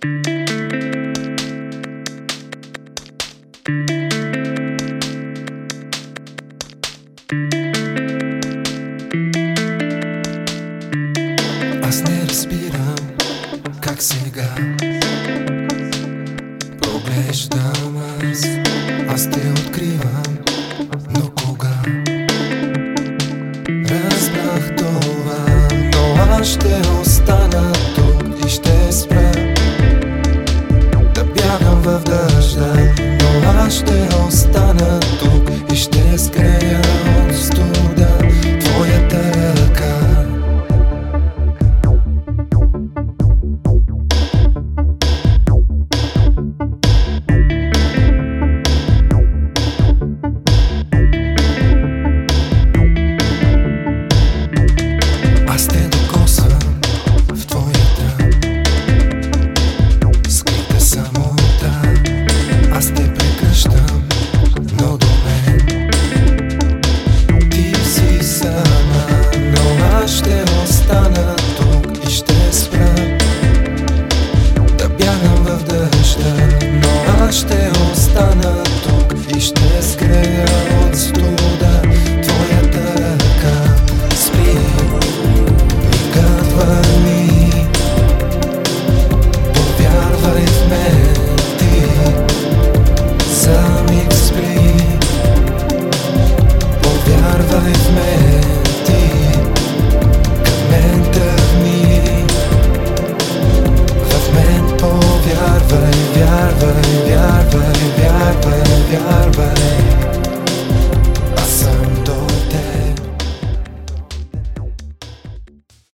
Аз не разбирам как сега Поглеждам аз, аз те откривам Но кога? Разбрах това, но аз ще оставам watch the whole ще остана. Diyarbakır